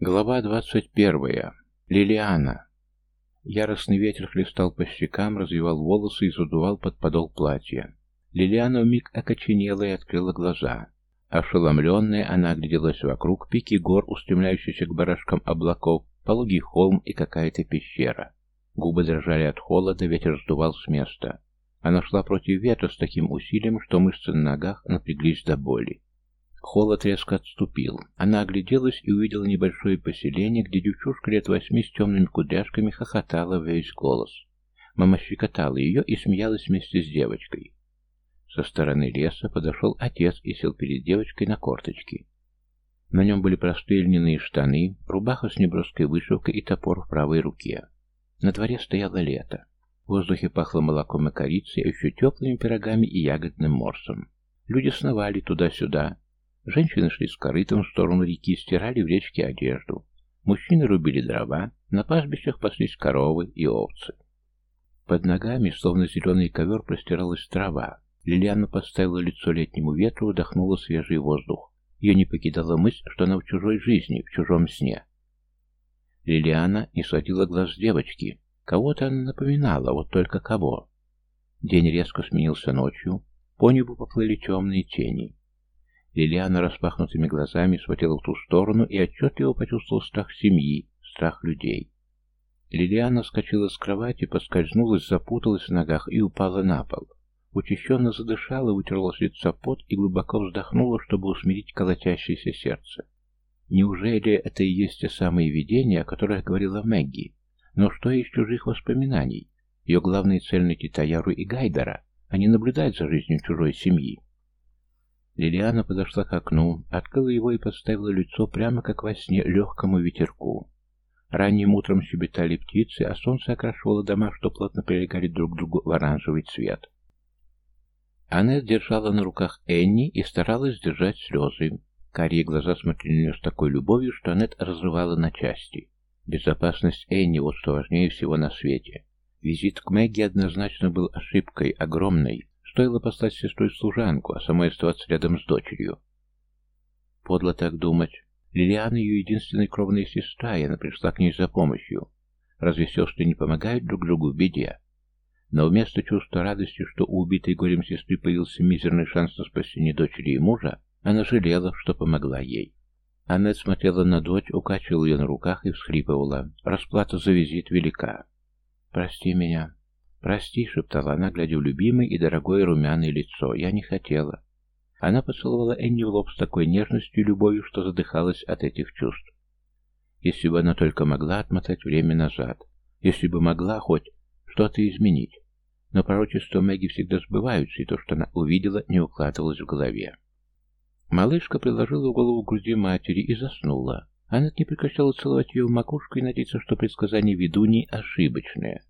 Глава двадцать первая. Лилиана. Яростный ветер хлестал по щекам, развивал волосы и задувал под подол платья. Лилиана вмиг окоченела и открыла глаза. Ошеломленная, она огляделась вокруг, пики гор, устремляющиеся к барашкам облаков, пологий холм и какая-то пещера. Губы дрожали от холода, ветер сдувал с места. Она шла против ветра с таким усилием, что мышцы на ногах напряглись до боли. Холод резко отступил. Она огляделась и увидела небольшое поселение, где девчушка лет восьми с темными кудряшками хохотала весь голос. Мама щекотала ее и смеялась вместе с девочкой. Со стороны леса подошел отец и сел перед девочкой на корточки. На нем были простые льняные штаны, рубаха с неброской вышивкой и топор в правой руке. На дворе стояло лето. В воздухе пахло молоком и корицей, а еще теплыми пирогами и ягодным морсом. Люди сновали туда-сюда, Женщины шли с корытом в сторону реки, стирали в речке одежду. Мужчины рубили дрова, на пастбищах паслись коровы и овцы. Под ногами, словно зеленый ковер, простиралась трава. Лилиана подставила лицо летнему ветру, вдохнула свежий воздух. Ее не покидала мысль, что она в чужой жизни, в чужом сне. Лилиана не сводила глаз с девочки. Кого-то она напоминала, вот только кого. День резко сменился ночью, по небу поплыли темные тени. Лилиана распахнутыми глазами смотрела в ту сторону и отчетливо почувствовал страх семьи, страх людей. Лилиана скочила с кровати, поскользнулась, запуталась в ногах и упала на пол. Учащенно задышала, вытерла с лица пот и глубоко вздохнула, чтобы усмирить колотящееся сердце. Неужели это и есть те самые видения, о которых говорила Мэгги? Но что из чужих воспоминаний? Ее главная цель найти Таяру и Гайдера, а не наблюдать за жизнью чужой семьи. Лилиана подошла к окну, открыла его и подставила лицо прямо как во сне легкому ветерку. Ранним утром щебетали птицы, а солнце окрашивало дома, что плотно прилегали друг к другу в оранжевый цвет. Аннет держала на руках Энни и старалась держать слезы. Карие глаза смотрели на нее с такой любовью, что Аннет разрывала на части. Безопасность Энни – вот что важнее всего на свете. Визит к Мэгги однозначно был ошибкой, огромной, Стоило послать сестру служанку, а самой оставаться рядом с дочерью. Подло так думать. Лилиана ее единственная кровная сестра, и она пришла к ней за помощью. Разве сестры не помогают друг другу в беде? Но вместо чувства радости, что у убитой горем сестры появился мизерный шанс на спасение дочери и мужа, она жалела, что помогла ей. Аннет смотрела на дочь, укачивала ее на руках и всхлипывала. Расплата за визит велика. «Прости меня. «Прости», — шептала она, глядя в любимое и дорогое румяное лицо. «Я не хотела». Она поцеловала Энни в лоб с такой нежностью и любовью, что задыхалась от этих чувств. Если бы она только могла отмотать время назад, если бы могла хоть что-то изменить. Но пророчества Мэгги всегда сбываются, и то, что она увидела, не укладывалось в голове. Малышка приложила голову к груди матери и заснула. Она не прекращала целовать ее в макушку и надеяться, что предсказание ведуньи ошибочное.